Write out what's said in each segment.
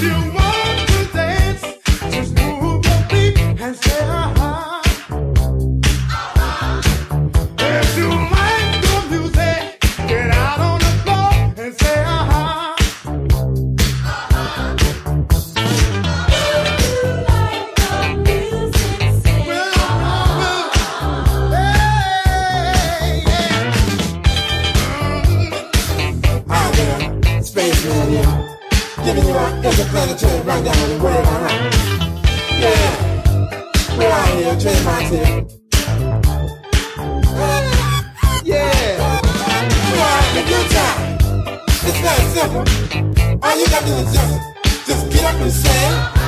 you giving you an interplanetary rundown of. Yeah, we're out here, train my. Yeah, we're good time. It's that simple. All you gotta do is just, just get up and say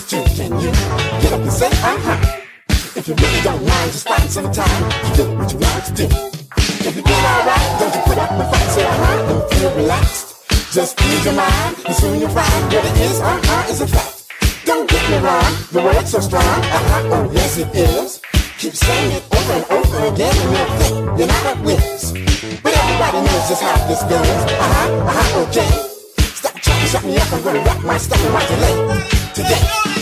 two. Can you get up and say uh-huh? If you really don't mind, just find some time to do what you want to do. If you feel alright, don't you put up a fight, say uh-huh, and feel relaxed. Just ease your mind, and soon you'll find what it is, uh-huh, is a fact. Don't get me wrong, the word's so strong, uh-huh, oh yes it is. Keep saying it over and over again and you'll think you're not a whiz. But everybody knows just how this goes, uh-huh, uh-huh, okay. Stop trying to shut me up, I'm gonna rock my stuff and it late today.